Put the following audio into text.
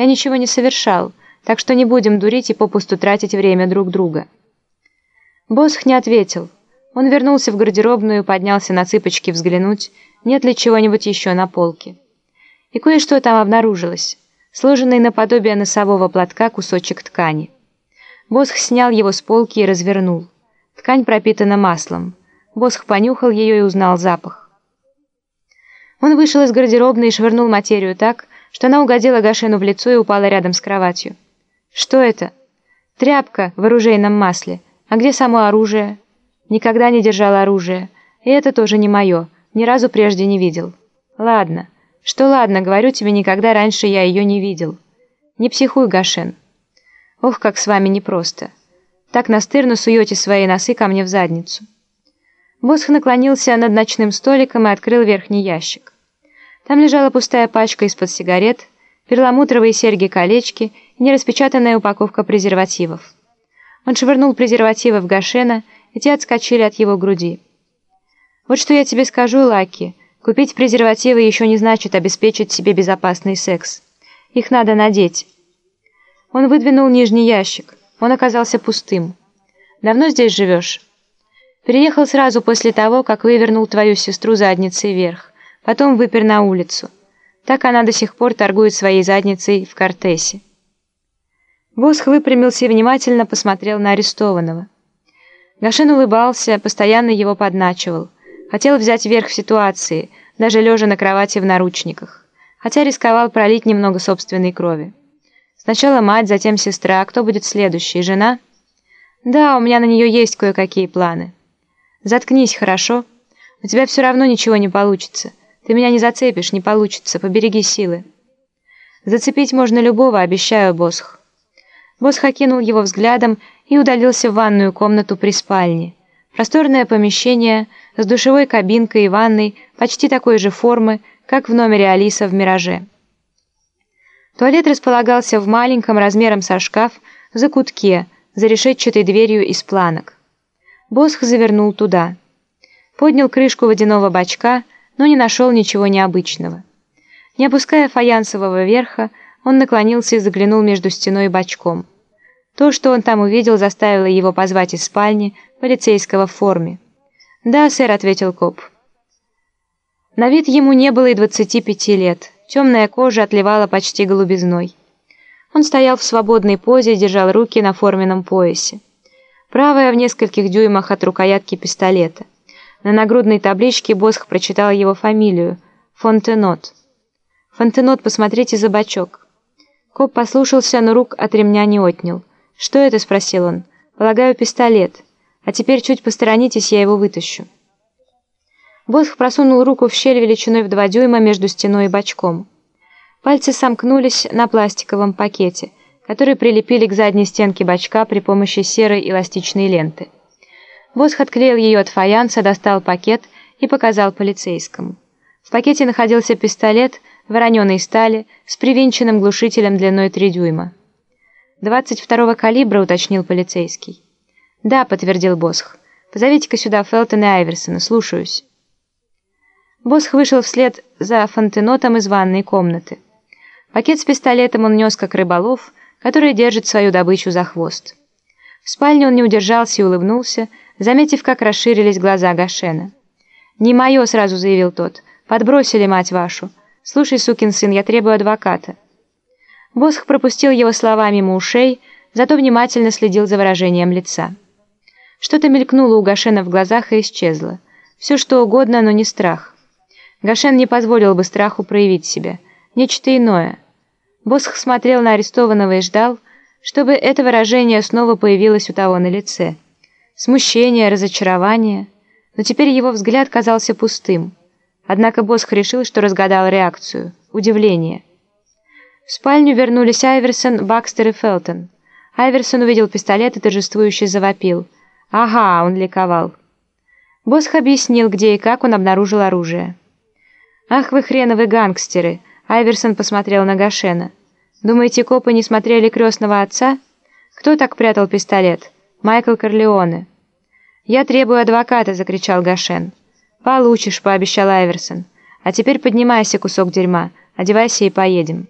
Я ничего не совершал, так что не будем дурить и попусту тратить время друг друга». Босх не ответил. Он вернулся в гардеробную, поднялся на цыпочки взглянуть, нет ли чего-нибудь еще на полке. И кое-что там обнаружилось. Сложенный наподобие носового платка кусочек ткани. Босх снял его с полки и развернул. Ткань пропитана маслом. Босх понюхал ее и узнал запах. Он вышел из гардеробной и швырнул материю так, что она угодила Гашену в лицо и упала рядом с кроватью. «Что это?» «Тряпка в оружейном масле. А где само оружие?» «Никогда не держал оружие. И это тоже не мое. Ни разу прежде не видел». «Ладно. Что ладно, говорю тебе, никогда раньше я ее не видел. Не психуй, Гашен. Ох, как с вами непросто. Так настырно суете свои носы ко мне в задницу». Босх наклонился над ночным столиком и открыл верхний ящик. Там лежала пустая пачка из-под сигарет, перламутровые серьги-колечки и нераспечатанная упаковка презервативов. Он швырнул презервативы в Гашена, и те отскочили от его груди. «Вот что я тебе скажу, Лаки. Купить презервативы еще не значит обеспечить себе безопасный секс. Их надо надеть». Он выдвинул нижний ящик. Он оказался пустым. «Давно здесь живешь?» «Переехал сразу после того, как вывернул твою сестру задницей вверх потом выпер на улицу. Так она до сих пор торгует своей задницей в Кортесе. Босх выпрямился и внимательно посмотрел на арестованного. Гашин улыбался, постоянно его подначивал. Хотел взять верх в ситуации, даже лежа на кровати в наручниках. Хотя рисковал пролить немного собственной крови. Сначала мать, затем сестра. Кто будет следующий? Жена? Да, у меня на нее есть кое-какие планы. Заткнись, хорошо? У тебя все равно ничего не получится. Ты меня не зацепишь, не получится, побереги силы. Зацепить можно любого, обещаю, Босх. Босх окинул его взглядом и удалился в ванную комнату при спальне. Просторное помещение с душевой кабинкой и ванной почти такой же формы, как в номере Алиса в «Мираже». Туалет располагался в маленьком размером со шкаф закутке за решетчатой дверью из планок. Босх завернул туда. Поднял крышку водяного бачка но не нашел ничего необычного. Не опуская фаянсового верха, он наклонился и заглянул между стеной и бачком. То, что он там увидел, заставило его позвать из спальни полицейского в форме. «Да, сэр», — ответил коп. На вид ему не было и 25 лет. Темная кожа отливала почти голубизной. Он стоял в свободной позе и держал руки на форменном поясе. Правая в нескольких дюймах от рукоятки пистолета. На нагрудной табличке Босх прочитал его фамилию – Фонтенот. «Фонтенот, посмотрите за бачок». Коп послушался, но рук от ремня не отнял. «Что это?» – спросил он. «Полагаю, пистолет. А теперь чуть посторонитесь, я его вытащу». Босх просунул руку в щель величиной в два дюйма между стеной и бачком. Пальцы сомкнулись на пластиковом пакете, который прилепили к задней стенке бачка при помощи серой эластичной ленты. Босх отклеил ее от фаянса, достал пакет и показал полицейскому. В пакете находился пистолет вороненой стали с привинченным глушителем длиной 3 дюйма. «22-го калибра», — уточнил полицейский. «Да», — подтвердил Босх. «Позовите-ка сюда Фелтона и Айверсона, слушаюсь». Босх вышел вслед за фонтенотом из ванной комнаты. Пакет с пистолетом он нес, как рыболов, который держит свою добычу за хвост. В спальне он не удержался и улыбнулся, заметив, как расширились глаза Гашена. «Не мое», — сразу заявил тот. «Подбросили, мать вашу. Слушай, сукин сын, я требую адвоката». Босх пропустил его слова мимо ушей, зато внимательно следил за выражением лица. Что-то мелькнуло у Гашена в глазах и исчезло. Все что угодно, но не страх. Гашен не позволил бы страху проявить себя. Нечто иное. Босх смотрел на арестованного и ждал, чтобы это выражение снова появилось у того на лице. Смущение, разочарование. Но теперь его взгляд казался пустым. Однако Босх решил, что разгадал реакцию. Удивление. В спальню вернулись Айверсон, Бакстер и Фелтон. Айверсон увидел пистолет и торжествующе завопил. «Ага!» — он ликовал. Босх объяснил, где и как он обнаружил оружие. «Ах вы хреновы гангстеры!» Айверсон посмотрел на Гашена. «Думаете, копы не смотрели крестного отца? Кто так прятал пистолет? Майкл Корлеоне». «Я требую адвоката!» — закричал Гашен. «Получишь!» — пообещал Айверсон. «А теперь поднимайся, кусок дерьма, одевайся и поедем».